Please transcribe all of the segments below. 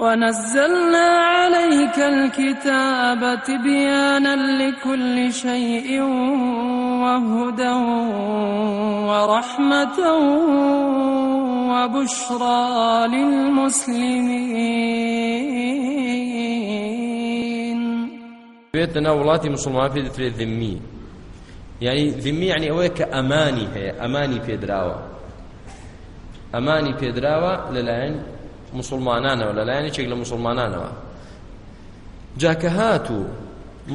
ونزلنا عليك الكتاب تبيانا لكل شيء وهدى ورحمة وبشرى للمسلمين بيتنا ولاتي مسلمان في دتري ذمي يعني ذمي يعني اويك اماني هي اماني في دراوة اماني في دراوة للعين مسلمانانەوە لە لایەنێکێک لە مسلمانانەوە جاکە هاتوو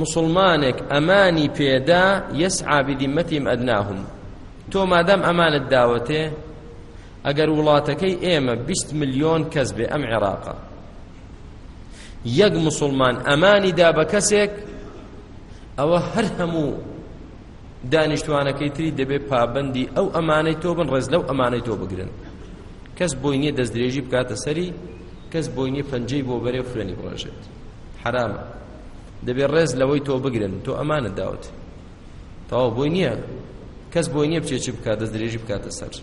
مسلمانێک ئەمانی پێدا یەسعا بدیمەتیم ئەدناهم تۆ مادەم ئەمانت داوەتێ ئەگەر وڵاتەکەی ئێمە 20 میلیۆن کەس بێ ئەم عێراقە یەک مسلمان ئەمانی دا بە کەسێک ئەوە هەر هەموو دانیشتوانەکەی تری دەبێت پابندی ئەو ئەمانەی تۆ بن ڕێز لەو ئەمانەی تۆ بگرن کەس بۆی نییە دەست درێژی بکاتە سەری کەس بۆی نییە پەنجەی بۆ بەرێ فرێنی بڕۆژێت حرامە دەبێت ڕێز لەوەی تۆ بگرن تۆ ئەمانە داوت تەواو بۆی نییە کەس بۆی نییە بچێ چی بکات دەست درێژی بکاتە سەر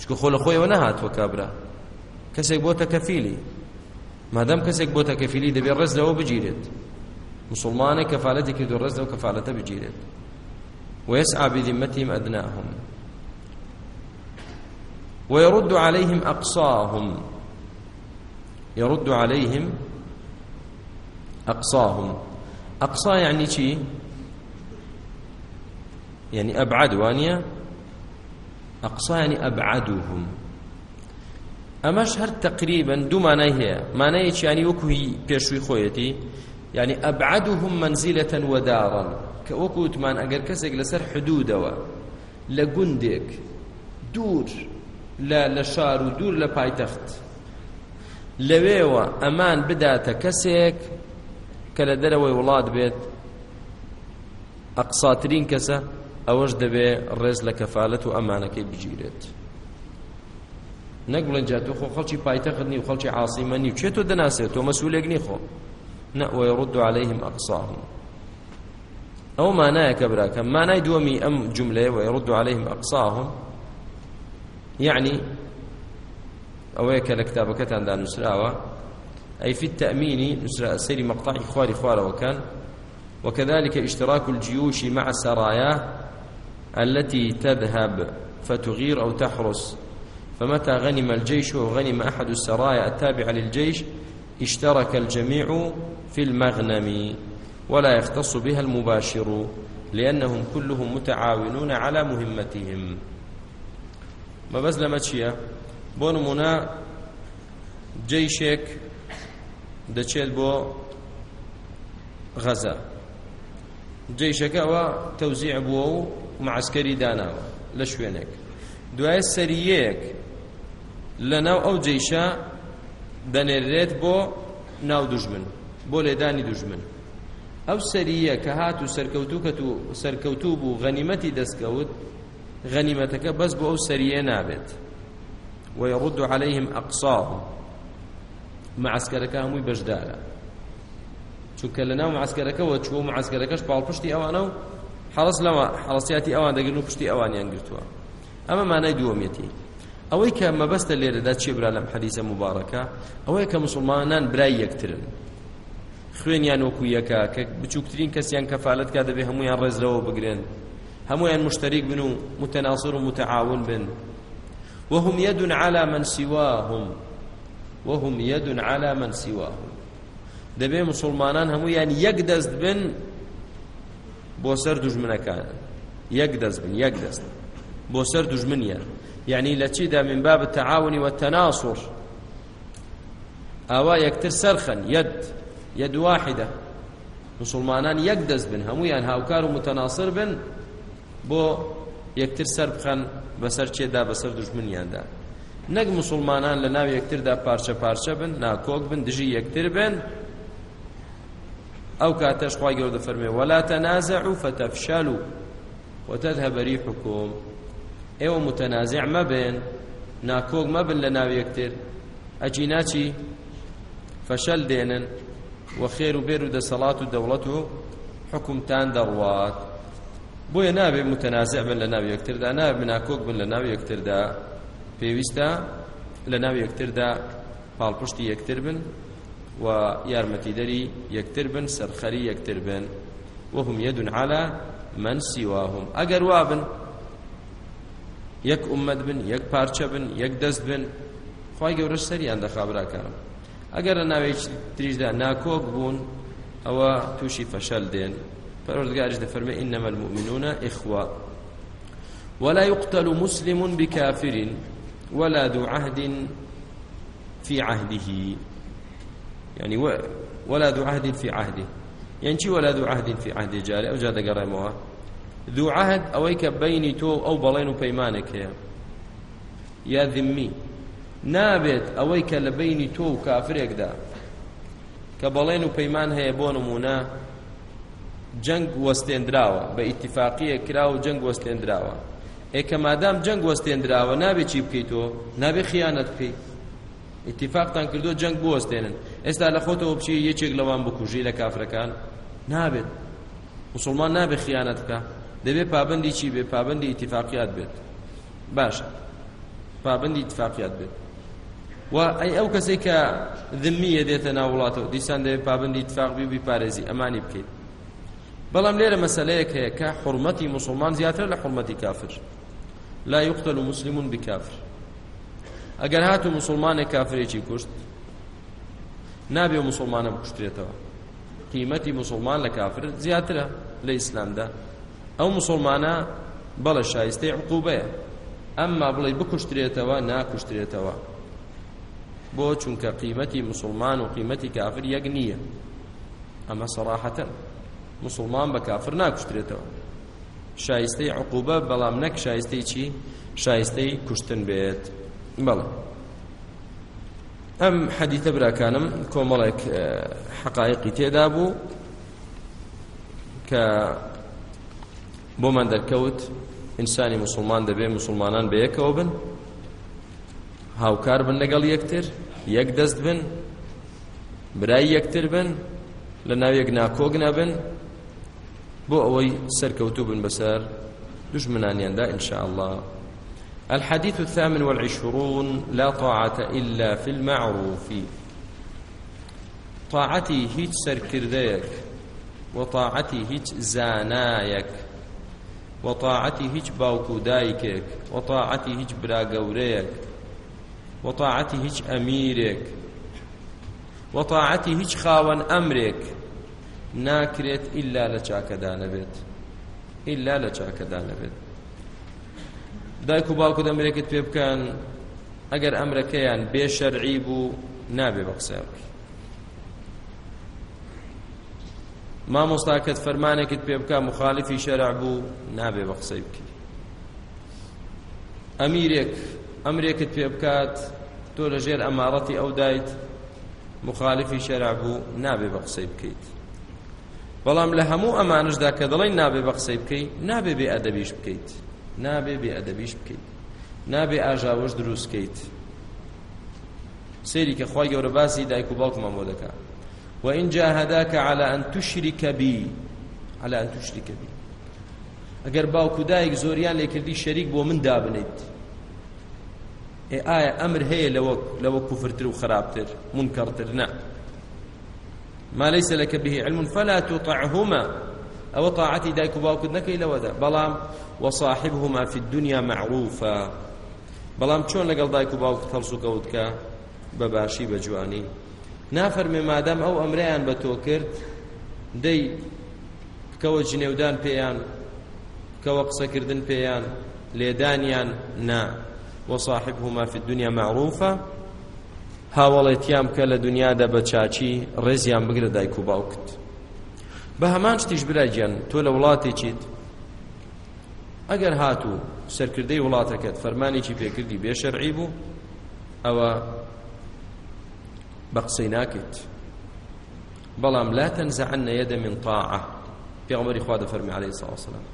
چکە خۆ لە خۆیەوە نەهاتوە کابرا کەسێک بۆتە کەفیلی مادام کەسێک بۆتە کەفیلی دەبێت ڕێز لەوە بگیرێت مسلمانێک کەفالەتی کردو ڕێز لەو کەفالەتە بگیرێت ويسعى بذمتهم أدناهم ويرد عليهم أقصاهم يرد عليهم أقصاهم أقصى يعني شيء يعني أبعد وانيا أقصى يعني أبعدهم أماش هر تقريبا دو معناه هي معناه يعني وكهي بيشوي خويتي يعني أبعدهم منزلة ودارا كأوكوت من أجر كسك لسر حدودوا لجندك دور لە شار و دوور لە پایتەخت لەوێوە ئەمان بداتە کەسێک کە لە دەرەوەی وڵات بێت ئەقساترین کەسە ئەوەش دەبێ ڕێز لە کەفالەت و ئەمانەکەی بگیرێت نەک بڵێن جا تۆ خۆ خەڵکی پایتەخت نی و خەڵکی عاصیمە نی و چێت تۆ دەناسێت تۆ مەسوولێک نی خۆ نە وەیڕد و عەلەیهم ئەقساهم ئەو مانایە کە براکەم مانای دووەمی ئەم جملەیە وەیڕد و عەلەیهم ئەقساهم یعنی ئەوەیە کە لە کتابەکەتاندا نووسراوە ئەی فی التأمینی نووسرا سەری مەقطعی خواری خوارەوەکان وكذلك اشتراك الجيوش مع سراياه التي تذهب فتغير أو تحرس فمتى غنم الجيش أو غنم أحد السرايا التابعة للجيش اشترك الجميع في المغنم ولا يختص بها المباشر لأنهم كلهم متعاونون على مهمتهم مەبەز لەمە چییە بۆ نمونە جێیشێک دەچێت بۆ غەزە جێیشەکە ئەوە تەوزیع بووە و معسکەری داناوە لە شوێنێک دوای سەریەک لە ناو ئەو جێیشە دەنێرێت بۆ ناو دوژمن بۆ لێدانی دوژمن ئەو سەریە کە هات و سەرکەوتوکەت و سەرکەوتوو بوو غەنیمەتی دەستکەوت غەنیمەتەکە بەس بۆ ئەو سەریە نابێت ويرد عليهم أقصاهم معسكرك هەمووی بەشدارە چونکە لەناو معسکەرەکەەوە چوە معسکەرەکەش پاڵپشتی ئەوانە و حەڵس لەوە حەڵسیاتی ئەوان دەگرن و پشتی ئەوانیان گرتووە ئەمە مانای دووەمەتی ئەوەی کە مەبەستە لێرەدا چێبرا لەم حەدیسە مبارەکە ئەوەیە کە مسلمانان برای یەکترن خوێنیان وەکو یەکە کە بچووکترین کەسیان کەفالت کا دەبێ هەمویان ڕێزرەوە بگرێن هەمویان مشتریک بن و متناصر و متعاون بن وهم يد على من سواهم وهم يد على من سواهم دەبێ مسلمانان هەمویان یەک دەست بن بۆ سەر دوژمنەکان یەک دەست بن یەک دەست بۆ سەر دوژمنیان یعنی لە چیدا من باب التعاون والتناصر ئاوا یەکتر سەرخەن یەد یەد واحدە مسلمانان یەک دەست بن هەمویان هاوکار و متەناسر بن بۆ یەکتر سەر بخەن بەسەر چێدا بەسەر دژمنیاندا نەک مسلمانان لە ناو یەکتردا پارچە پارچە بن ناکۆک بن دژی یەکتر بن ئەو کاتەش خی گەوردە فەرمێ وەلا تەنازع و فەتەفشال و وتذهب ريحكم ئێوە متەنازع مەبن ناکۆک مەبن لە ناو یەکتر ئەجیناچی فەشەل دێنن و خێر و بێر و دەسەڵات و دەوڵەت و حکومتان دەڕوات بۆیە نابێ متەنازع بن لە ناو یەکتردا نابێ ناکۆک بن لە ناو یەکتردا پێویستە لە ناو یەکتردا پاڵپشتی یەکتر بن و یارمەتیدەری یەکتر بن سەرخەری یەکتر بن وهم يد على من سواهم ئەگەر وابن یەک ئومەد بن یەک پارچە بن یەک دەست بن خی گەورەش سەریان دەخابراکەم ئەگەر لە ناوێکی تریشدا ناکۆک بوون ئەوە تووشی فەشەل دێن پەروەردگارش دەفەرمێ إنما المؤمنون إخوة ولا يقتل مسلم بكافر ولا ذو عهد في عهده يعني و ولا ذو عهد في عهده يعني شي ولا ذو عهد في عهده جاري أو جاد قرأموها ذو عهد أويك بيني تو أو بلين بيمانك يا يا ذمي نابێت ئەوەی کە لە بینی تۆ و کافرێکدا کە بەڵێن و پەیمان هەیە بۆ نمونە جەنگ وەستێنراوە بە ئیتفاقیە کرا و جەنگ وەستێنراوە ئێکە مادام جەنگ وەستێنراوە نابێ چی بکەیتەوە نابێ خیانەت بکەیت ئیتفاقتان کردو جەنگ بوەستێنن ئێستا لە خۆتەوە بچی یەکێک لەوان بکوژی لە کافرەکان نابێت مسلمان نابێ خیانەت بکە دەبێت پابندی چی بێ پابندی ئیتفاقیات بێت باشە پابندی ئیتفاقیات بێت و ئەی ئەو کەسێک کە ذمیە دێتە ناوڵاتەوە دیسان دەبێت پابندی ئیتفاق بی بیپارێزی ئەمانی بکەیت بەڵام لێرە مەسلەیەک هەیە کە حرمەتی مسلمان زیاتر لە حرمەتی کافر لا يقتل مسلم بكافر ئەگەر هاتو مسلمانێک کافرێکی کوشت نابێ مسلمانە بکوشترێتەوە قیمەتی مسلمان لە کافر زیاترە لە ئیسلامدا ئەو مسلمانە بەڵە شایستەی عقوبەیە ئەمما بڵێ بکوشترێتەوە ناکوشترێتەوە بۆ چونکە قیمەتی مسلمان و قیمەتی کافر یەک نییە ئەمە سەراحەتەن مسلمان بە کافر ناکوشترێتەوە شایستەی عقوبە بەڵام نەک شایستەی چی شایستەی کوشتن بێت بەڵێ ئەم حەدیتە براکانم کۆمەڵێک حقایقی تێدا بوو کە بۆمان دەرکەوت ئینسانی مسلمان دەبێ مسلمانان بەیەکەوە بن هاوکار بن لەگەڵ یەکتر یەک دەست بن برای یەکتر بن لە ناو یەک ناکۆگ نەبن بۆ ئەوەی سەرکەوتوو بن بەسەر دژمنانیاندا إنشاء الله الحديث الثامن والعشرون لا طاعة إلا في المعروف طاعتي هيج سركرديك وطاعتي هيج زانايك وطاعتي هيج باوكو دايكك وطاعتي هيج براقوريك وطاعتي هيج أميرك وطاعتي هيج خاون أمرك ناکرێت ئللا لە چاکەدا نەبێت ئللا لە چاکەدا نەبێت دایک و باوکو دەمرێکت پێ بکەن ئەگەر ئەمرەکەیان بێشەرعی بوو نابێ بە قسە بکە مامۆستاکەت فەرمانێکت پێ بکە مخالفی شەرع بوو نابێ بە قسەی بکە ئەمیرێک ئەمرێکت پێ بکات تۆ لەژێر ئەمارەتی ئەو دایت مخالفی شەرع بوو نابێ بە قسەی بکەیت بەڵام لە هەموو ئەمانشدا کە دەڵی نابێ بە قسەی بکەیت نابێ بێ ئەدەبیش بکەیت نابێ بێ ئەدەبیش بکەیت نابێ ئاژاوەش دروستکەیت سێری کە خی گەورە باسی دایک و باوکمان بۆ دەکا وإن جاهداك على أن تشرك بي على أن تشرك بي ئەگەر باوکو دایک زۆریان لێکردی شەریک بۆ من دابنێت ئێ ئایا ئەمر هەیە لەوە کوفرتر و خراپتر منکەڕتر نە ما ليس لك به علم فلا تطعهما أو طاعتي دايك باوكد نكي لودا بلام وصاحبهما في الدنيا معروفا بلام چون لقل دايك باوكد هلسو قودك بباشي بجواني نافر مادام أو أمريان بتوكرد دي بکەوە جنێودان پێیان بکەوە قسەکردن پێیان لێدانیان نا وصاحبهما في الدنيا معروفة هاوڵێتیان بکە لە دنیادا بە چاچی ڕێزیان بگرە دایک و باوکت بە هەمان شتیش برایگیان تۆ لە وڵاتێکیت ئەگەر هاتوو سەرکردەی وڵاتەکەت فەرمانێکی پێکردی بێشەرعی بوو ئەوە بە قسەی ناکەیت بەڵام لا تەنزعن یەدە من طاعە پێغمبەری خوا دەفەرمی عەلەیهی سڵ وسلام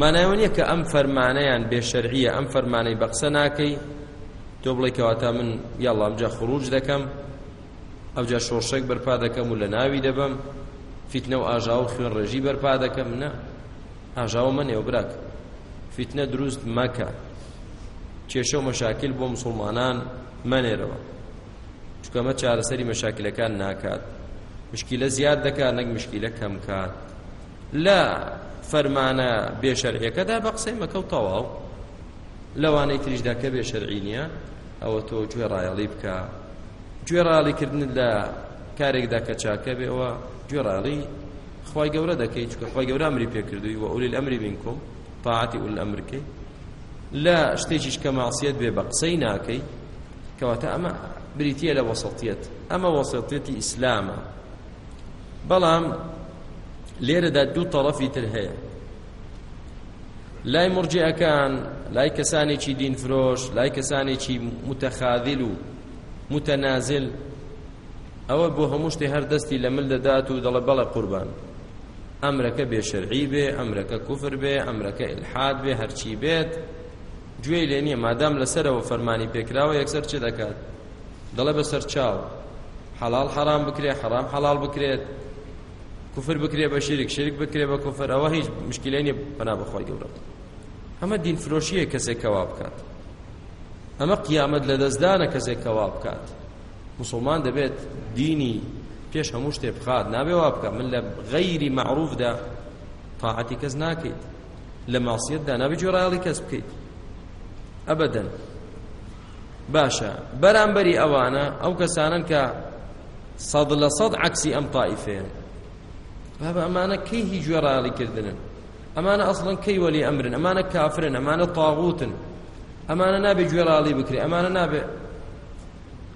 مانایەوە نییە کە ئەم فەرمانەیان بێشەرعیە ئەم فەرمانەی بە قسە ناکەی تۆ بڵێ کەواتا من یاڵام جا خروج دەکەم ئەوجا شۆڕشێک بەرپا دەکەم و لە ناوی دەبم فیتنە و ئاژا و خوێن ڕێژی بەرپا دەکەم نە ئاژاوە منێ و براک فیتنە دروست مەکە کێشە و مەشاکل بۆ مسلمانان مەنێرەوە چکەمە چارەسەری مەشاکلەکان ناکات مشکیلە زیاد دەکات نەک مشکیلە کەم کات لە فەرمانە بێشەرعیەکەدا بە قسەی مەکەوتەواو لەوانەی تریشداکە بێشەرعینیە ئەوە تۆ گوێڕایەڵی بکە گوێڕاڵیکردن لە کارێکدا کە چاکە بێەوە گوێڕاڵی خی گەورە دەکەی چکە خی گەورە ئەمری پێکردووی و ئەولی ئەمری بینکم تاعاتی ئول ئەمرکەی لە شتێکیش کە ماسیەت بێ بە قسەی ناکەی کەواتە ئەمە بریتە لە وەسەڵتیت ئەمە وەسەڵتێتی ئیسلامە بەڵام لێرەدا دوو تەڕەفی تر هەیە لای مرجعەکان لای کەسانێکی دینفرۆش لای کەسانێکی متەخاذل و متەنازل ئەوە بۆ هەموو شتێ هەردەستی لە من دەدات و دەڵە بەڵە قوربان ئەمرەکە بێشەرعی بێ ئەمرەکە کوفر بێ ئەمرەکە ئلحاد بێ هەرچی بێت گوێ لێ نییە مادام لەسەرەوە فەرمانی پێکراوە یەکسەر چه دەکات دەڵێ بەسەر چاو حەڵال حەرام بکرێ حەرام حەڵال بکرێت کوفر بکرێ بە شیرک شرک بکرێ بە کوفر ئەوە هیچ مشکلێنی پنا بەخوای گەورە ئەمە دینفرۆشیە کەسێک کەوا بکات ئەمە قیامەت لە دەستدانە کەسێک کەوا بکات مسلمان دەبێت دینی پێش هەموو شتێ بخات نابێ وا بکە من لە غەیری معروفدا تاعەتی کەس ناکەیت لە ماسیەتدا نابێت جۆڕایڵی کەس بکەیت ئەبەدەن باشە بەرامبەری ئەوانە ئەو کەسانن کە سەد لە سەد عەکسی ئەم تائیفێن بابە ئەمانە کەی هیچ جۆڕایڵی کردنن ئەمانە ئەسڵن کەی وەلی ئەمرن ئەمانە کافرن ئەمانە تاغوتن ئەمانە نابێ گوێڵاڵی بکرێ ئەمانە نابێ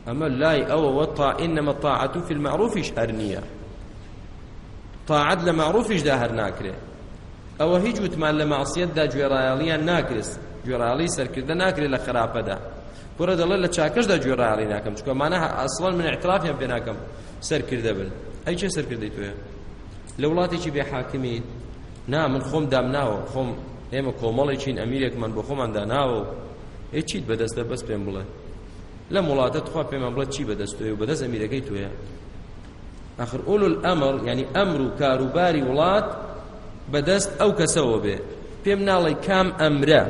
ئەمە لای ئەوەوە تا ئینەمە تاعەت و فی المەعروفیش هەر نییە تاعەت لە مەعروفیشدا هەر ناکرێ ئەوە هیچ وتمان لە مەعسیەتدا گوێڕایاڵیان ناکرست گوێڕاڵی سەرکردە ناکرێت لە خراپەدا بڕە دەڵێ لە چاکەشدا گوێڕاڵی ناکەم چکۆ مانە ئەسڵەن من اعترافیان پێ ناکەم سەرکردە بن ئەی چه سەرکردەی توێ لە وڵاتێکی بێ حاکمیت نا من خۆم دام ناوە خۆم ئێمە کۆمەڵی چین ئەمیرێکمان بۆ خۆماندا ناوە ئێ چیت بەدەستە بەس پێم بڵێ لە وڵاتە تخوا پێمان بڵێت چی بەدەستۆی و بەدەست ئەمیرەکەی توێە آخر ئۆل ئەمر ینی ئەمر و کاروباری وڵات بەدەست ئەو کەسەوە بێ پێم ناڵی کام ئەمرە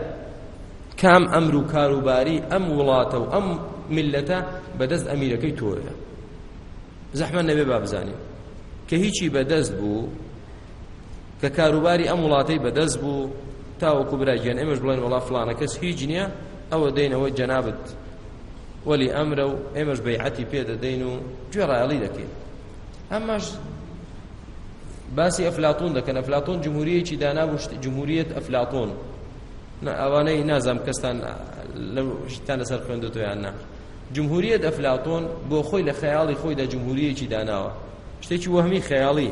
کام ئەمر و کاروباری ئەم وڵاتە و ئەم ملەتە بەدەست ئەمیرەکەی تۆیە زەحمە نەبێ با بزانین کە هیچی بەدەست بوو کە کاروباری ئەم وڵاتەی بەدەست بوو تاوەکو براگیان ئێمەش بڵێن وڵا فلانە کەس هیچ نییە ئەوە دێنەوە جەنابەت وەلی ئەمرە و ئێمەش بەیعەتی پێدەدەین و گوێڕایەڵی دەکەین ئەمەش باسی ئەفلاتون دەکەن ئەفلاتۆن جمهوریەکی دانابوو جمهوریەت ئەفلاتۆن ئەوانەی نازام کەستان شتان لەسەر خوێندەتۆیان نا جمهوریەت ئەفلاتۆن بۆ خۆی لە خەیاڵی خۆیدا جمهوریەکی داناوە شتێکی وەهمی خەیاڵی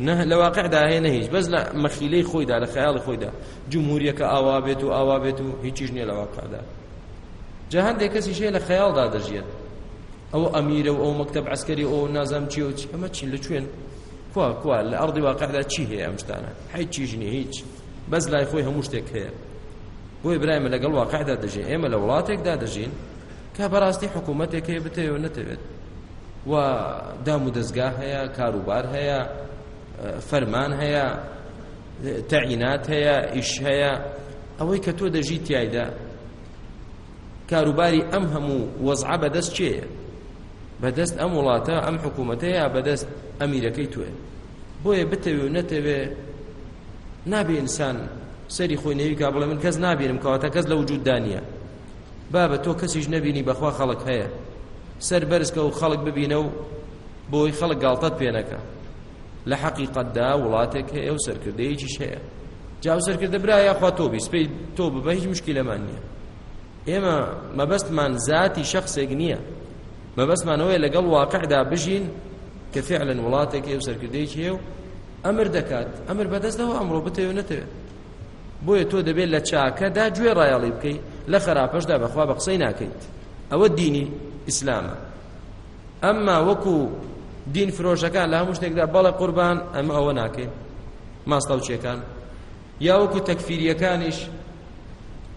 نه لە واقعدا هەیە هیچ بەس لە مەخیلەی خۆیدا لە خەیاڵی خۆیدا جمهوریەکە ئاوا بێت و ئاوا بێت و هیچیش نییە لە واقعدا جە هەندێک کەسیش هەیە لە خەیاڵدا دەژێت ئەو ئەمیرە و ئەو مەکتب عسکەری ئەو نازام چی و چی ئەمە چین لە کوێن کوا کوا لە ئەڕدی واقعدا چی هەیە ئەم شتانە هیچ چیژنی هیچ بەس لای خۆی هەموو شتێک هەیە بۆی برایمە لەگەڵ واقعدا دەژین ئێمە لە وڵاتێکدا دەژین کە بەڕاستی حکوومەتێک هەیە بتەوە نەتەوێت و دام و دەستگا هەیە کاروبار هەیە فەرمان هەیە تەعینات هەیە ئیش هەیە ئەوەی کە تۆ دەژی تایدا کاروباری ئەم هەموو وەزعە بەدەست چێە بەدەست ئەم وڵاتە ئەم حکوومەتەیە بەدەست ئەمیرەکەی توێ بۆیە بتەوێ و نەتەوێ نابێ ئینسان سەری خۆی نەوی کا بڵێ من کەس نابێنم کەواتە کەس لە وجوددا نییە با بە تۆ کەسیش نەبینی بەخوا خەڵک هەیە سەر بەرزکە و خەڵک ببینە و بۆی خەڵک گاڵتەت پێنەکە لە حقیقەتدا وڵاتێک هەیە و سەرکردەیەکیش هەیە جاو سەرکردە برایە خوا تۆبی سپی تۆ ببە هیچ مشکلەمان نییە ئێمە مەبەستمان ذاتی شخصێک نییە مەبەستمانەوەی لەگەڵ واقعدا بژین کە فعلن وڵاتێک هەیە و سەرکردەیەکی هەیە و ئەمر دەکات ئەمر بەدەستەوە ئەمڕۆ بتەوە نەتەوێت بۆیە تۆ دەبێت لە چاکەدا گوێ ڕایاڵی بکەیت لە خراپەشدا بەخوا بە قسەی ناکەیت ئەوە دینی ئیسلامە ئەمما وەکوو دین فرۆشەکان لە هەموو شتێکدا بەڵە قوربان ئەمە ئەوە ناکەین ماستەوچیەکان یاوەکو تەکفیریەکانیش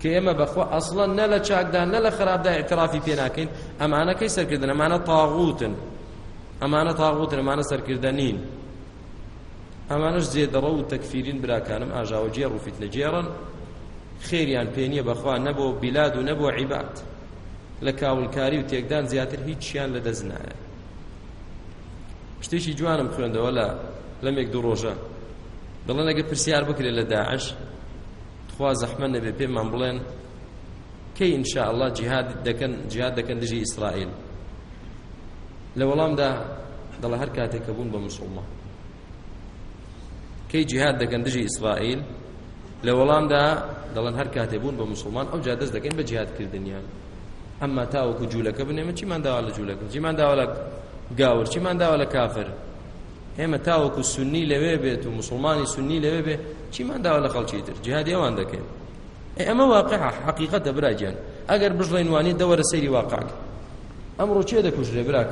کە ئێمە بەخوا ئەسڵە نە لە چاکدا نە لە خراپدا اعترافی پێ ناکەین ئەمانەکەی سەرکردن ئەمانە تاغوتن ئەمانە تاغوتن ئەمانە سەرکردە نین ئەمانش جێدەڕە و تەکفیرین براکانم ئاژاوە جێڕ و فیت لە جێڕن خێریان پێنیە بەخوا نەبوو بیلاد و نەبوو عیبات لە کاولکاری و تێکدان زیاتر هیچ چیان لەدەست نایە شتێکی جوانم خوێندەوە لە لەمێک دوو ڕۆژە دەڵێن ئەگە پرسیار بکرێت لە داعش خوا زەحمە نەبێ پێمان بڵێن کەی ئینشاءله جیهاد دەکەن جیاد دەکەن دژی ئیسرائیل لە وەڵامدا دەڵە هەر کاتێک کە بوون بە مسلمان کەی جیهاد دەکەن دژی ئیسرائیل لە وەڵامدا دەڵێن هەر کاتێک بوون بە مسلمان ئەو جا دەست دەکەین بە جیهادکردنیان ئەمما تاوەکو جوولەکە بنێمە چیمان داوا لە جوولەکە جیمان داوا لە گاور چیمان داوە لە کافر ئێمە تاوەکو سنی لەوێ بێت و مسلمانی سنی لەوێ بێ چیمان داوە لە خەڵکی تر جهادی ئەوان دەکەین ئەمە واقع حقیقەت دەبراجیان ئەگەر بژڵین وانی دەوەرە سەیری واقعک ئەمڕۆ چێ دەکوژرێ براک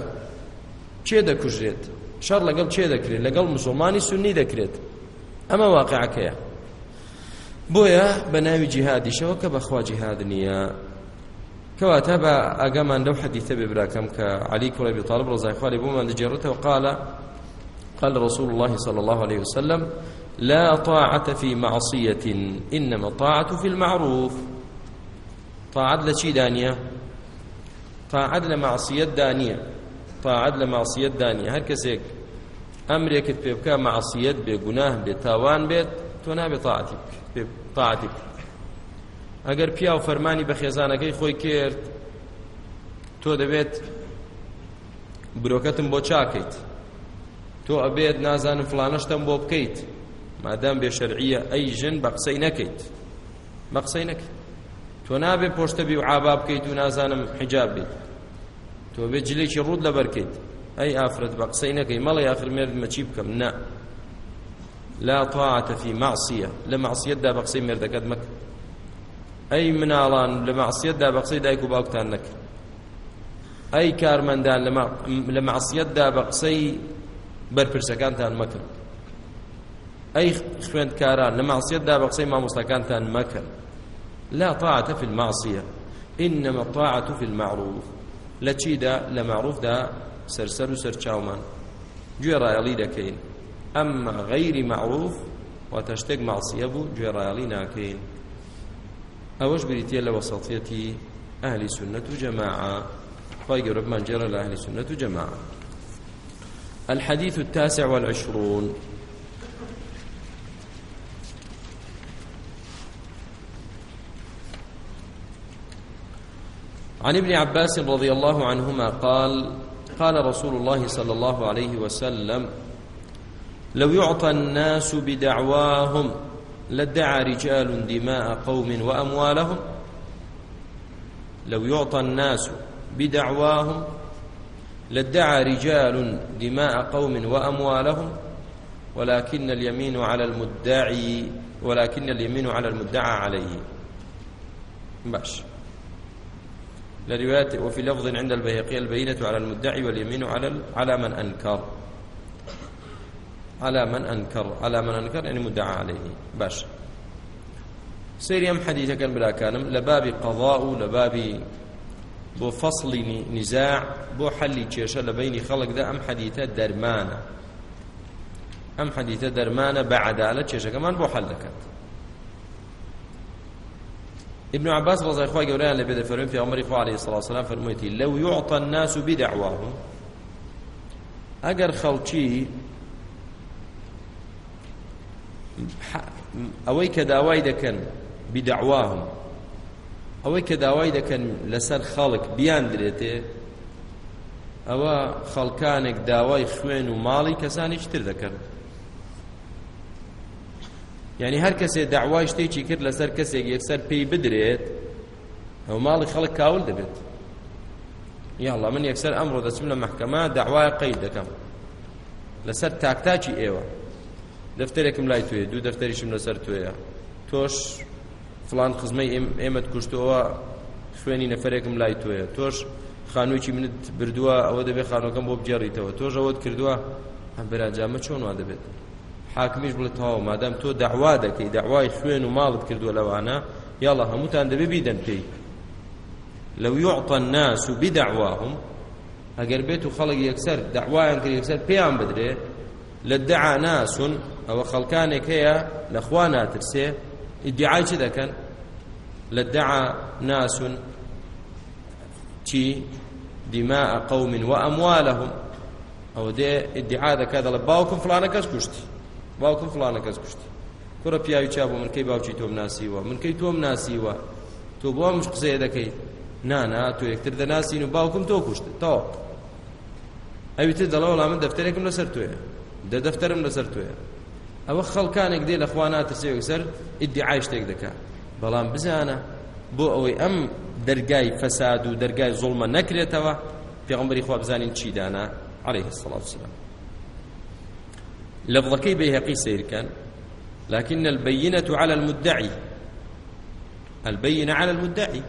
چێ دەکوژرێت شەڕ لەگەڵ چێ دەکرێت لەگەڵ مسلمانی سنی دەکرێت ئەمە واقعەکەیە بۆیە بە ناوی جیهادیشەوە کە بەخوا جیهاد نییە کەواتە بە ئاگامان لەو حەدیثە بێ براکەم کە علی کوڕی ئەبی طالب ڕزای خوا لێ بۆمان دەجێڕێتەوە قال قال رسول الله صلى الله عليه وسلم لا طاعة في معصية إنما الطاعة في المعروف طاعة لشي دانية طاعة لمعصية دانية طاعة لمعصية دانية هركسك أمرك بيبكى معصية بگناه بتاوان بيت تو نابي طاعتك طاعتك ئەگەر پیا و فەرمانی بە خێزانەکەی خۆی کرد تۆ دەبێت برۆکەتم بۆ چاکەیت تۆ ئەبێت نازانم فلانەشتم بۆ بکەیت مادام بێشەرعیە ئەی ژن بە قسەی نەکەیت بە قسەی نەکەیت تۆ نابێت پۆشتەبی و عابا بکەیت و نازانم حیجاب بیت تۆ بێت جلێکی ڕوود لەبەرکەیت ئەی ئافرەت بە قسەی نەکەی مەڵی ئاخر مێردمە چی بکەم نە لا طاعة في معصية لمعصية دا بقصي مردكت مكة ئەی مناڵان لە مەعسیەتدا بە قسەی دایک و باوکتان نەکرد ئەی کارمەندان لە مەعسیەتدا بە قسەی بەرپرسەکانتان مەکرد ئەی خوێندکاران لە مەعسیەتدا بە قسەی مامۆستاکانتان مەکرد لا طاعة في المعصية إنما الطاعة في المعروف لە چیدا لە معروفدا سەرسەر و سەرچاومان گوێڕایەڵی دەکەین ئەمما غەیری معروف واتە شتێک ماسیە بوو گوێڕایەڵی ناکەین ئەوەش بریتە لە وەسەڵتیەتی ئەهلی سنت و جەماعە خی گەورەمان جێرە لە ئەهلی سنت و جەماعە الحديث التاسع والعشرون عن ابن عباس رضي الله عنهما قال قال رسول الله صلى الله عليه وسلم لو يعطى الناس بدعواهم لادعى رجال دماء قوم وأموالهم لو يعطى الناس بدعواهم لادعى رجال دماء قوم وأموالهم ولكن اليمين على المدعي ولكن اليمين على المدعى عليه باش لرواية وفي لفظ عند البيهقي البينة على المدعي واليمين على على من أنكر على من أنكر على من أنكر يعني مدعى عليه باش سيريم حديثة كان بلا كانم لباب قضاء لباب بو فصل نزاع بو حل تشيشة لبين خلق ذا أم حديثة درمانة أم حديثة درمانة بعدالة تشيشة كمان بو حل لكت ابن عباس رضي الله عنه قال لبدا فرمي في عمر عليه الصلاة والسلام فرميتي لو يعطى الناس بدعواهم أجر خلقي ئەوەی کە داوای دەکەن بدەعواهم ئەوەی کە داوای دەکەن لەسەر خەڵک بیان درێتێ ئەوە خەڵکانێک داوای خوێن و ماڵی کەسانی شتر دەکەن یعنی هەر کەسێ داوای شتێکی کرد لەسەر کەسێک یەکسەر پێی بدرێت ئەو ماڵی خەڵک کاول دەبێت یاڵە من یەکسەر ئەمڕۆ دەچم لە مەحکەمە داوای قەید دەکەم لەسەر تاکتاکی ئێوە دەفتەرێکم لای توێ دوو دەفتەریشم لەسەر توێە تۆش فلان خزمەی ئێمەت کوشتەوە خوێنی نەفرێکم لای توێە تۆش خانوویکی منت بردووە ئەوە دەبێت خانۆکەم بۆ بجێڕیتەوە تۆش ئەوەت کردووە بەراجامە چۆن وا دەبێت حاکمیش بڵێت تاوە مادام تۆ داوا دەکەی داوای خوێن و ماڵت کردووە لەوانە یاڵە هەمووتان دەبێ بیدەن پێی لەو یعطە الناس و بدعواهم ئەگەر بێت و خەڵک یەکسەر داوایان کرد یەکسەر پێیان بدرێ لەدعا ناس ئەوە خەڵکانێک هەیە لەخوا ناترسێ ئیدعای چ دەکەن لە دعا ناسون چی دیماء قوم وأموالهم ئەو دێ ئیدعا دەکات دەڵە باوکم فلانە کەس کوشتی باوکم فلانە کەس کوشتی کوڕە پیاوی چا بۆ منکەی باوکی تۆم ناسیوە منکەی تۆم ناسیوە تۆ بۆ ئەمش قسەیە دەکەیت نانا تۆ یەکتر دەناسین و باوکم تۆ کوشت تاوە ئەوی تر دەڵە وەڵام من دەفتەرێکم لەسەر توێ دە دەفتەرم لەسەر توێ ئەوە خەڵکانێک دێ لە خوا ناترسێک سەر ئیدعای شتێک دەکات بەڵام بزانە بۆ ئەوەی ئەم دەرگای فەساد و دەرگای زوڵمە نەکرێتەوە پێغمبەری خوا بزانین چی دانا عليه الصلاة والسلام لفظەکەی بەیهەقی سیرکەن لكن البينة على المدعي البينة على المدعي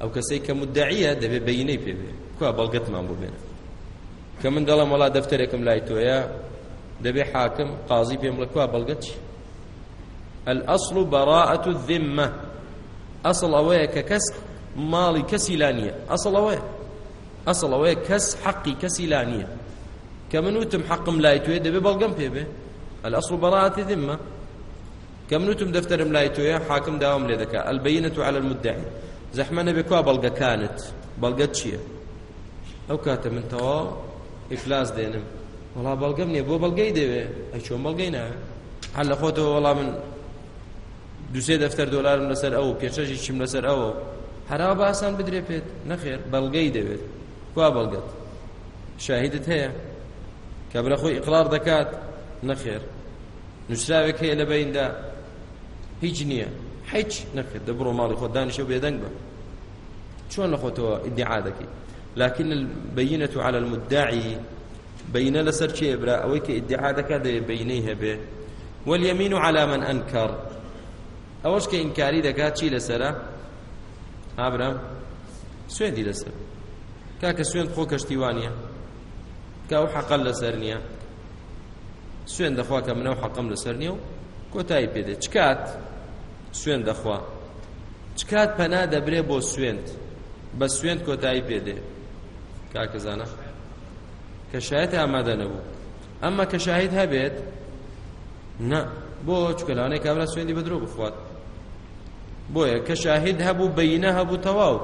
أو كسيك مدعية دبي بيني بيبي كوا بلغت ما بينا كمن دلم والله دفتركم لا يتويا دەبێ حاکم قازی پێم لەکووا بەڵگەچ ئەسڵ و بەڕاعەت و ذمە ئەسڵ ئەوەیە کە کەس ماڵی کەسی لا نییە ئەسڵ ئەوەیە ئەسڵ ئەوەیە کەس حەقی کەسی لا نییە کە من وتم حەقم لای توێ دەبێ بەڵگەم پێ بێ ئەسڵ و بەڕاعەتی ذمە کە من وتم دەفتەرم لای توێ حاکم داوام لێ دەکات ئەلبەینەت و على المدعی زەحمە نەبێ کوا بەڵگەکانت بەڵگەت چییە ئەو کاتە من تەواو ئیفلاس دێنم وڵا بەڵگەم نییە بۆ بەڵگەی دەوێ ئەی چۆن بەڵگەی ناوێ هەر لە خۆتەوە وڵا من دوسێ دەفتەر دۆلارم لەسەر ئەو پێچەژی چیم لەسەر ئەوە هەراوە باسان بدرێ پێت نەخێر بەڵگەی دەوێت کوا بەڵگەت شاهیدت هەیە کە برە خۆی ئقرار دەکات نەخێر نووسراوێک هەیە لە بەیندا هیچ نییە هیچ نەخێت دەبڕۆ ماڵی خۆ دانیشە بێدەنگ بە شلون لخوتو ادعاء ذكي لكن البينة على المدعي بینە لەسەر چێبرا ئەوەی کە ئیدعا دەکات دەوێ بینەی هەبێ واليمين على من انكر اوش که انکاری دەکات چی لەسرە ئابرام سوێندی لەسەر کاکە سوێن خۆ کەشتیوانە کاو حەقل لەسەر نییە سوێن دەخوا کە منە و حەقم لەسەر نییە و کۆتایی پێدێ چکات سوێن دەخوا چکات پەنا دەبرێ بۆ سوێنند بە سوێن کۆتایی پێدێ کاکەزانە کە شایەتی ئامادە نەبوو ئەمما کە شاهید هەبێت نە بۆ چکەلانەی کابرا سوێندی بەدرۆ بخوات بۆیە کە شاهید هەبوو بەینە هەبوو تەواو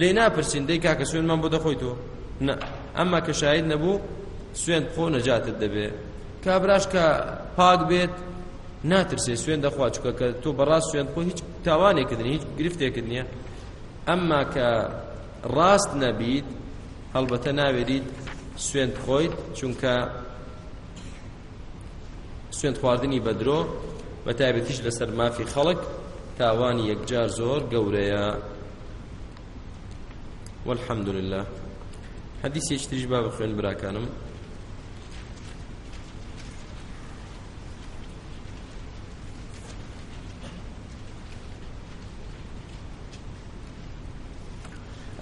لێ ناپرسین دەی کاکە سوێنمان بۆ دەخۆی تۆ نە ئەمما کە شاهید نەبوو سوێن خۆ نەجاتت دەبێت کابراش کە پاک بێت ناترسێ سوێن دەخوا چکە کە تۆ بەڕاست سوێن خۆ هیچ تاوانێکردنی هیچ گرفتێکرد نییە ئەمما کە ڕاست نەبیت هەڵبەتە ناوێریت سوێن بخۆیت چونکە سوێن خواردنی بەدرۆ بە تایبەتیش لەسەر مافی خەڵک تاوانی یەکجار زۆر گەورەیە والحمد لله حەدیسێک تریش با بخوێن براکانم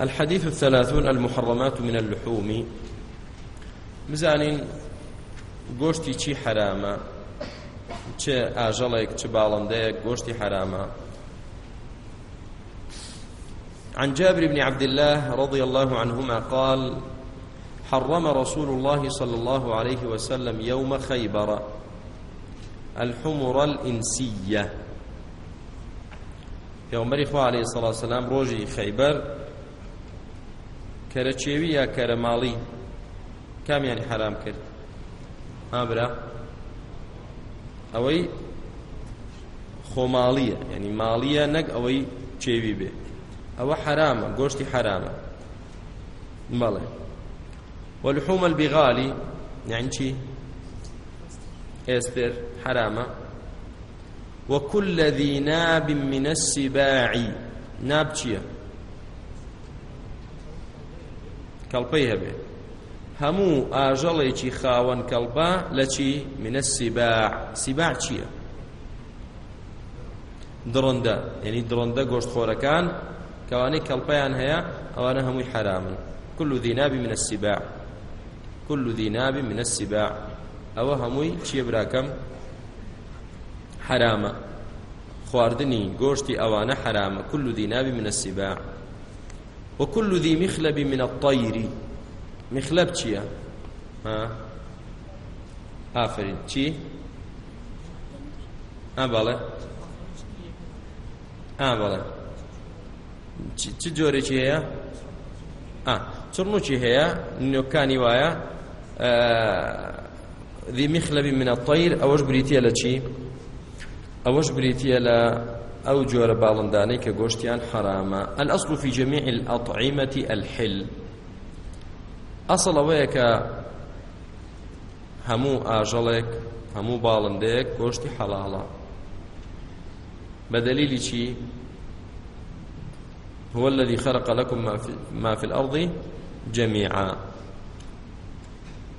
الحديث الثلاثون المحرمات من اللحوم بزانین گۆشتی چی حرامە چه ئاژەڵێک چه باڵندەیەک گۆشتی حرامە عن جابر بن عبد الله رضي الله عنهما قال حرم رسول الله صلى الله عليه وسلم يوم خيبر الحمر الإنسية پێغمبەری إخوة عليه الصلاة والسلام ڕۆژی خەیبەر کەرەچێوی یا کەرەماڵی کامیانی حرام کرد ئابرا ئەوەی خۆماڵیە ینی ماڵیە نەک ئەوەی چێوی بێ ئەوە حرامە گۆشتی حرامە بەڵێ ولحوم البغالي يعني شي استر حرامه وكل ذي ناب من السباع ناب چیە کەڵپەی هەبێ هەموو ئاژەڵێکی خاوەن کەڵبا لە چی منە سیباع سیباع چییە؟ درندە یعنی درندە گۆشتخۆرەکان کەوانەی کەڵپەیان هەیە ئەوانە هەمووی حرامن كل ذي ناب من السباع كل ذي ناب من السباع ئەوە هەمووی چیە براکەم حرامە خواردنی گۆشتی ئەوانە حرامە كل ذي ناب من السباع وكل ذي مخلب من الطير مخلب چییە ئافرین چی ئا بەڵێ ئا بەڵێ چ جۆرێکی هەیە چڕموکی هەیە نوێکانی وایە ذی مخلبی منە تەیر ئەوەش بریتە لە چی ئەوەش بریتە لە ئەو جۆرە باڵندانەی کە گۆشتیان حرامە ئەل ئەسڵ في جميع الأطعمة الحل ئەسڵ ئەوەیە کە هەموو ئاژەڵێک هەموو باڵندەیەک گۆشتی حەڵاڵە بە دەلیلی چی هو الذي خلق لكم ما في, ما في الأرض جميعا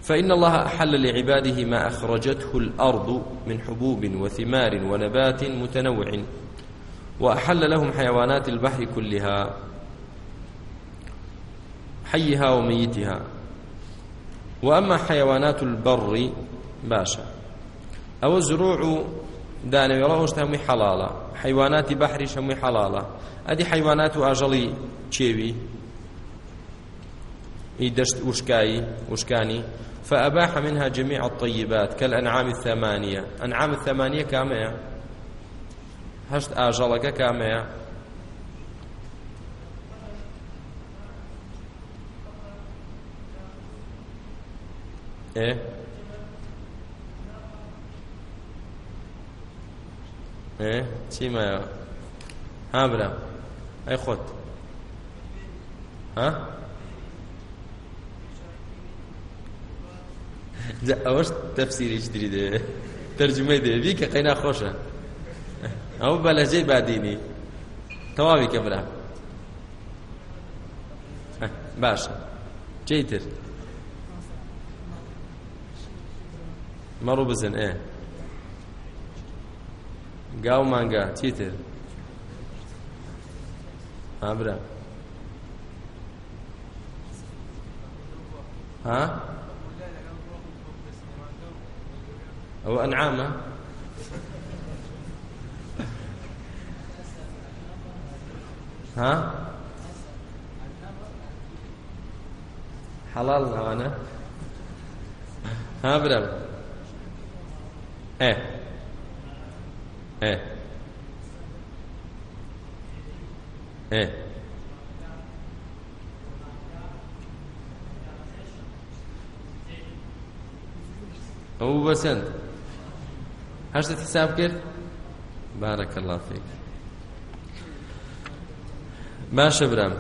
فإن الله أحل لعباده ما أخرجته الأرض من حبوب وثمار ونبات متنوع وأحل لهم حيوانات البحر كلها حيها وميتها وأما حيوانات البر باشا أو زروع دانەوێڵە هۆشتەمووی حەڵاڵە حیواناتی بەحری شەمووی حەڵاڵە ئەدی حیوانات و ئاژەڵی کێوی ئی دەشت وشکایی وشکانی فأباح منها جميع الطيبات كالأنعام الثمانية أنعام الثمانية كامية هشت آجلك كامية ئێ ئێ چیمایە ها برا ئەی خۆت ها ئەوەش تەفسیریش دری دێ تەرجمەی دێوی کە قەی ناخۆشە ئەو بە لەجێی بادینی تەواوی کە برا باشە جێیتر مەڕوو بزن ئێ گاو مانگا چیتر ئابرا ها ئەوە ئەنعامە ها حەڵال ئەوانە ها برم ئێ ئێ ئێ ئەو بەسند هەشتت حساب کرد بارەکە لافێک باشە برام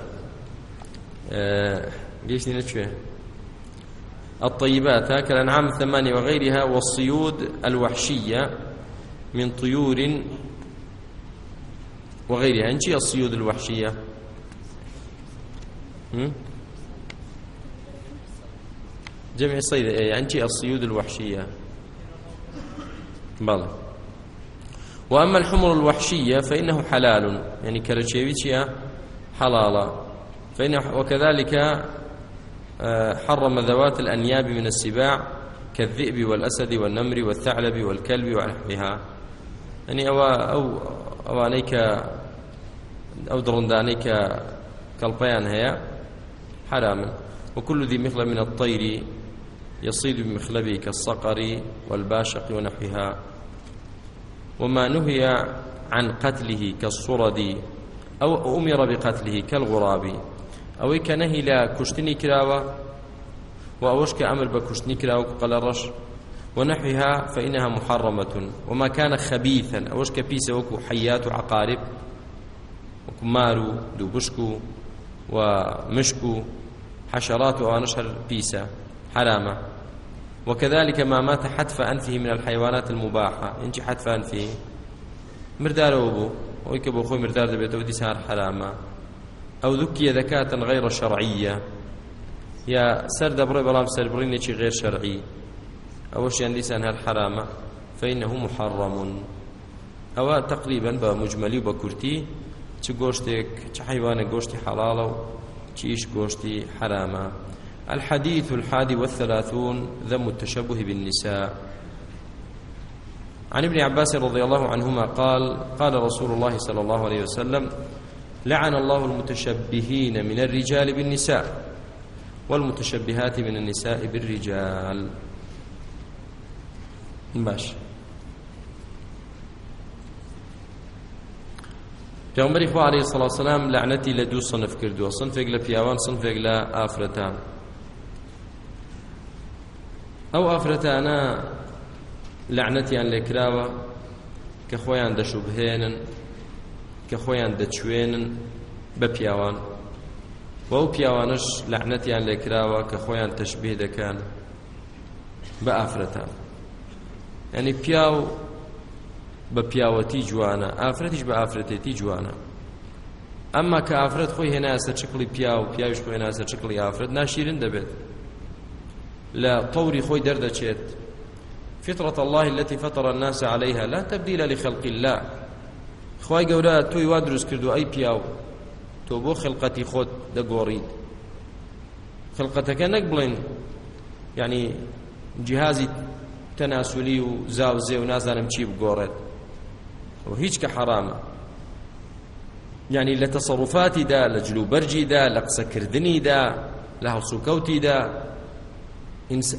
گەیشتینە کوێ الطيبات كالأنعام الثمانية وغيرها والصيود الوحشية من طيور وغيرها إن شيء الصيود الوحشية جمع الصيد أي أنت الصيود الوحشية بلى وأما الحمر الوحشية فإنه حلال يعني كرتشيفيتشيا حلالا فإنه وكذلك حرم ذوات الأنياب من السباع كالذئب والأسد والنمر والثعلب والكلب ونحوها يعني أو أو أوانيك أو درندانيك كالبيان هي حرام وكل ذي مخلب من الطير يصيد بمخلبه كالصقر والباشق ونحوها وما نهي عن قتله كالصرد أو أمر بقتله كالغراب ئەوەی کە نەهی لە کوشتنی کراوە و ئەوەش کە ئەمر بە کوشتنی کراوە قەلە ڕەش ونحوها فإنها محرمة وما كان خبيثا أوش كبيسة وكو حيات عقارب وكمارو دوبشكو ومشكو حشرات وأنشر بيسة حرامة وكذلك ما مات حتف أنفه من الحيوانات المباحة إنجي حتف أنفه مردار أبو ويكبو خوي مردار دبيتو ديسان حرامة ئەو دوکیە دەکاتن غیرە شەڕعیە یا سەر دەبڕێ بەڵام سەربڕینێکی غێر شەرعی ئەوەشیان دیسان هەر حرامە فەینەه محەڕەمون ئەوە تقریبا بە مجمەلی و بە کورتی چ گۆشتێک چ حیوانە گۆشتی حەڵاڵە و چیش گۆشتی حرامە الحديث الحادي والثلاثون ذم التشبه بالنساء عن ابن عباس رضي الله عنهما قال قال رسول الله صلى الله عليه وسلم لعن الله المتشبهين من الرجال بالنساء والمتشبهات من النساء بالرجال باش پێمەری خوا عليه سڵ سلام لعنەتی لە دوو سنف کردووە سنفێک لە پیاوان سنفێک لە ئافرەتان ئەو ئافرەتانە لعنەتیان لێکراوە کە خۆیان دەشوبهێنن کە خۆیان دەچوێنن بە پیاوان وەو پیاوانش لەعنەتیان لێکراوە کە خۆیان تەشبێ دەکەن بە ئافرەتان ینی پیاو بە پیاوەتی جوانە ئافرەتیش بە ئافرەتێتی جوانە ئەمما کە ئافرەت خۆی هێناسە چقلی پیا و پیاویش خۆی هێناسە چقلی ئافرەت ناشیرن دەبێت لە طوری خۆی دەردەچێت فطرة الله التي فطر الناس عليها لا تبديل لخلق الله خی گەورە تۆی وا دروست کردو ئەی پیاو تۆ بۆ خلقەتی خۆت دەگۆڕیت خلقەتەکە نەک بڵێن یعنی جیهازی تەناسولی و زاوزێ و نازانم چی بگۆڕێت و هیچ کە حرامە یعنی لە تەسەڕفاتیدا لە جلوبەرجیدا لە قسەکردنیدا لە هەڵسوکەوتیدا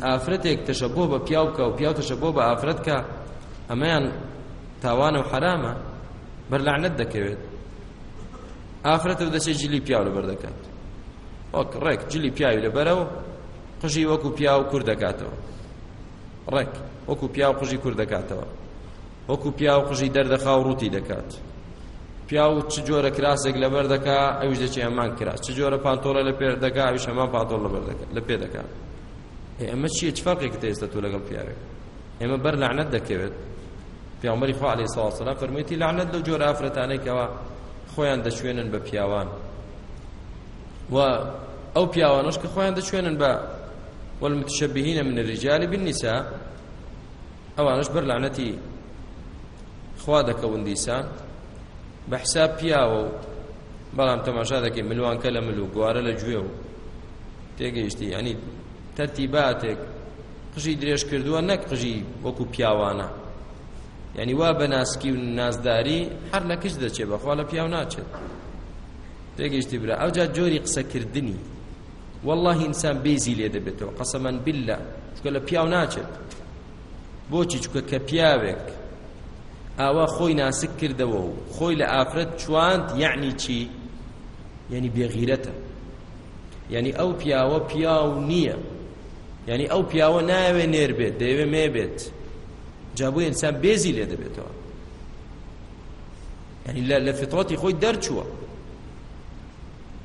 ئافرەتێک تەشەبۆ بە پیاو بکە و پیاو تەشەبۆ بە ئافرەت کە ئەمەیان تاوانە و حرامە بەرلعنت دەکەوێت ئافرەتەوە دەچێت جلی پیا لەبەر دەکات وەک ڕێک جلی پیاوی لەبەرەوە قژی وەکو پیا و کوور دەکاتەوە ڕێک وەکو پیا و قژی کوور دەکاتەوە وەکو پیا و قژی دەردەخا و ڕووتی دەکات پیا و چ جۆرە کراسێک لەبەر دەکا ئەوش دەچێت ئەمان کرا چ جۆرە پانتۆڵە لە پێ دەکا ئەوش ئەمان پانتۆڵ لە پێ دەکات ئێمە چیە چ فەرقێک تێستا تۆ لەگەڵ پیاوێک ئێمە بەر لعنەت دەکەوێت پیامبری خوا علیه الصلاه والسلام فرمویتی لعنت لە جۆرە ئافرەتانەی کەوا خۆیان دەشوێنن بە پیاوان و ئەو پیاوانش کە خۆیان دەشوێنن بە والمتشبهين من الرجال بالنساء ئەوانش بەر لعنەتی خوا دەکەون دیسان بە حساب پیاوە و بەڵام تەماشا دەکەی ملوانکە لە ملو گوارە لە گوێ و تێگەیشتی ینی تەرتیباتێک قژی درێژ کردووە نەک قژی وەکو پیاوانە یعنی وا بە ناسکی و نازداری هەر لە کش دەچێ بەخوا لە پیاو ناچێت تێگەیشتی برا ئەوجا جۆری قسەکردنی والله ئینسان بێزی لێ دەبێتەوە قەسەمەن بللا چکە لە پیاو ناچێت بۆچی چکە کە پیاوێک ئاوا خۆی ناسک کردەوە و خۆی لە ئافرەت چواند یعنی چی یعنی بێغیرەتە یعنی ئەو پیاوە پیاو نییە یعنی ئەو پیاوە ناوێ نێر بێت دەیەوێ مێ بێت جابۆ ئینسان بێزی لێ دەبێتەوە ینی لە فیتڕەتی خۆی دەرچووە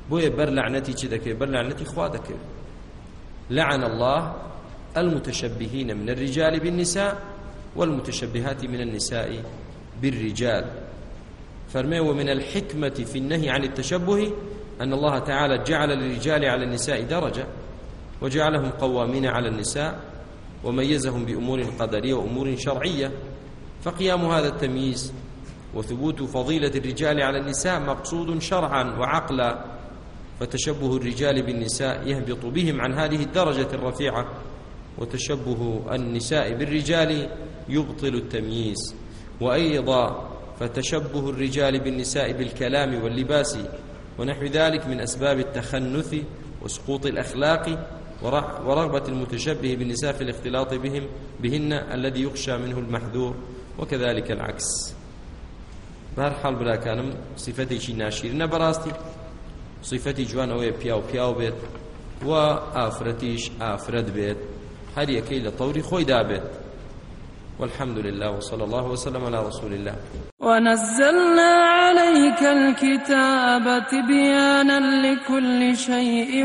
بۆیە بەر لەعنەتی چی دەکەوێت بەر لەعنەتی خوا دەکەوێت لعن الله المتشبهين من الرجال بالنساء والمتشبهات من النساء بالرجال فرمي ومن الحكمة في النهي عن التشبه أن الله تعالى جعل للرجال على النساء درجة وجعلهم قوامين على النساء وميزهم بأمور قدرية وأمور شرعية فقيام هذا التمييز وثبوت فضيلة الرجال على النساء مقصود شرعا وعقلا فتشبه الرجال بالنساء يهبط بهم عن هذه الدرجة الرفيعة وتشبه النساء بالرجال يبطل التمييز وأيضا فتشبه الرجال بالنساء بالكلام واللباس ونحو ذلك من أسباب التخنث وسقوط الأخلاق ورغبة المتشبه بالنساء في الاختلاط بهم بهن الذي يخشى منه المحذور وكذلك العكس بهرحال بلا كانم صفتي شي ناشيرنا براستي صفتي جوان اوي بياو بياو بيت وآفرتيش آفرت بيت هر يكي لطوري خوي دابت والحمد لله وصلى الله وسلم على رسول الله ونزلنا عليك الكتاب تبيانا لكل شيء